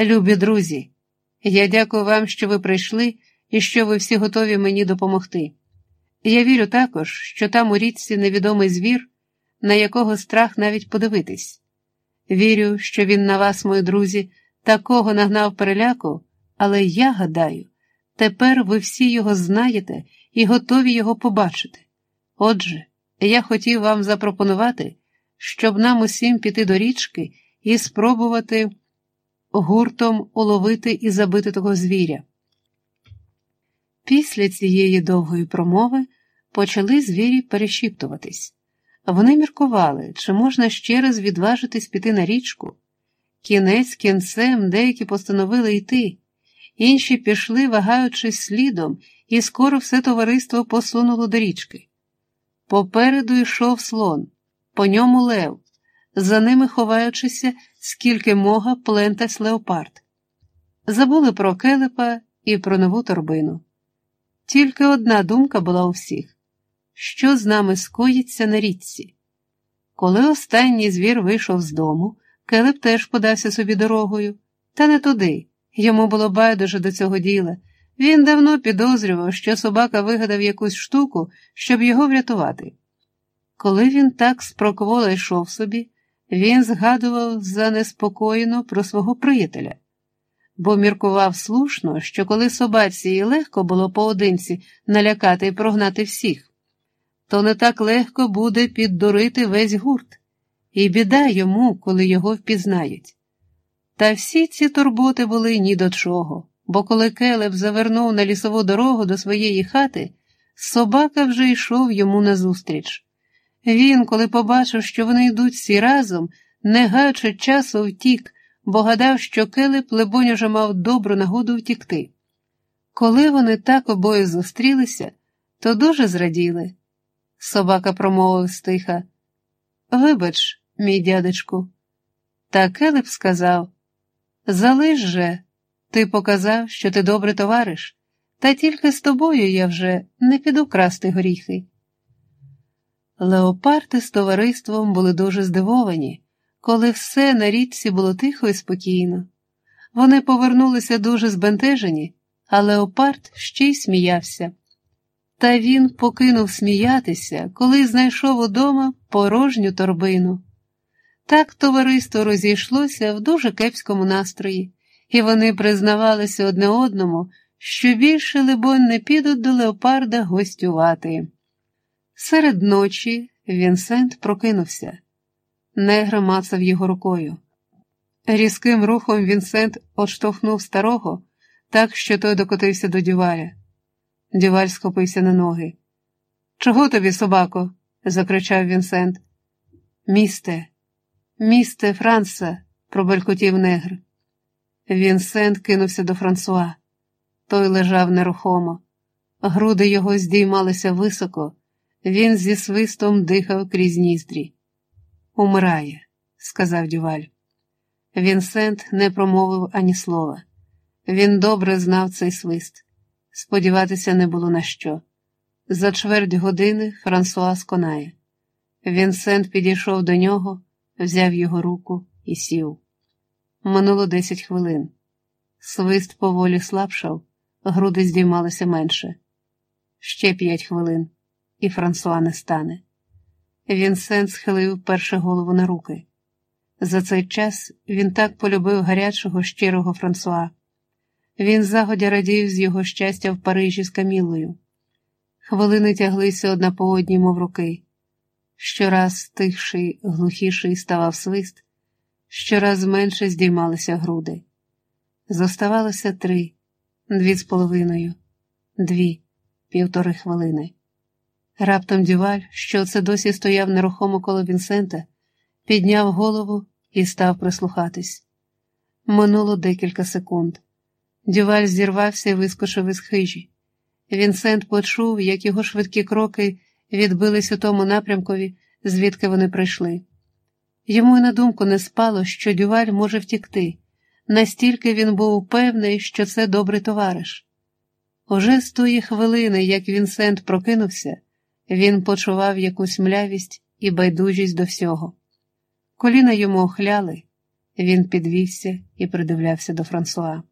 Любі друзі, я дякую вам, що ви прийшли і що ви всі готові мені допомогти. Я вірю також, що там у річці невідомий звір, на якого страх навіть подивитись. Вірю, що він на вас, мої друзі, такого нагнав переляку, але я гадаю, тепер ви всі його знаєте і готові його побачити. Отже, я хотів вам запропонувати, щоб нам усім піти до річки і спробувати гуртом уловити і забити того звіря. Після цієї довгої промови почали звірі перешіптуватись. Вони міркували, чи можна ще раз відважитись піти на річку. Кінець кінцем деякі постановили йти, інші пішли, вагаючись слідом, і скоро все товариство посунуло до річки. Попереду йшов слон, по ньому лев, за ними ховаючися, скільки мога плентась леопард. Забули про келепа і про нову торбину. Тільки одна думка була у всіх що з нами скоїться на річці. Коли останній звір вийшов з дому, Келеп теж подався собі дорогою, та не туди. Йому було байдуже до цього діла. Він давно підозрював, що собака вигадав якусь штуку, щоб його врятувати. Коли він так спроквола йшов собі, він згадував занеспокоєно про свого приятеля, бо міркував слушно, що коли собаці і легко було поодинці налякати і прогнати всіх, то не так легко буде піддурити весь гурт, і біда йому, коли його впізнають. Та всі ці турботи були ні до чого, бо коли Келеб завернув на лісову дорогу до своєї хати, собака вже йшов йому назустріч. Він, коли побачив, що вони йдуть всі разом, не гаючи часу, втік, бо гадав, що Келеб, лебонь, уже мав добру нагоду втікти. Коли вони так обоє зустрілися, то дуже зраділи. Собака промовив стиха. Вибач, мій дядечку. Та Келеб сказав Залиш же, ти показав, що ти добрий товариш, та тільки з тобою я вже не піду красти горіхи. Леопарди з товариством були дуже здивовані, коли все на річці було тихо і спокійно. Вони повернулися дуже збентежені, а леопард ще й сміявся. Та він покинув сміятися, коли знайшов удома порожню торбину. Так товариство розійшлося в дуже кепському настрої, і вони признавалися одне одному, що більше, либонь, не підуть до леопарда гостювати. Серед ночі Вінсент прокинувся. Негра мацав його рукою. Різким рухом Вінсент отштовхнув старого, так що той докотився до дюваля. Дюваль схопився на ноги. Чого тобі, собако? закричав Вінсент. Місте, місте, Франца, пробелькотів негр. Вінсент кинувся до Франсуа. Той лежав нерухомо. Груди його здіймалися високо, він зі свистом дихав крізь ніздрі. Умирає, сказав Дюваль. Вінсент не промовив ані слова. Він добре знав цей свист. Сподіватися не було на що. За чверть години Франсуа сконає. Вінсент підійшов до нього, взяв його руку і сів. Минуло десять хвилин. Свист поволі слабшав, груди здіймалися менше. Ще п'ять хвилин, і Франсуа не стане. Вінсент схилив перше голову на руки. За цей час він так полюбив гарячого, щирого Франсуа. Він загодя радів з його щастя в Парижі з Камілою. Хвилини тяглися одна по одній, мов руки. Щораз тихший, глухіший ставав свист, щораз менше здіймалися груди. Зоставалося три, дві з половиною, дві, півтори хвилини. Раптом дюваль, що це досі стояв нерухомо коло Вінсента, підняв голову і став прислухатись. Минуло декілька секунд. Дюваль зірвався і вискочив із хижі. Вінсент почув, як його швидкі кроки відбились у тому напрямкові, звідки вони прийшли. Йому й на думку не спало, що Дюваль може втікти, настільки він був упевнений, що це добрий товариш. Уже з тої хвилини, як Вінсент прокинувся, він почував якусь млявість і байдужість до всього. Коліна йому охляли, Він підвівся і придивлявся до Франсуа.